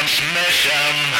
transmission.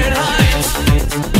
Fahrenheit.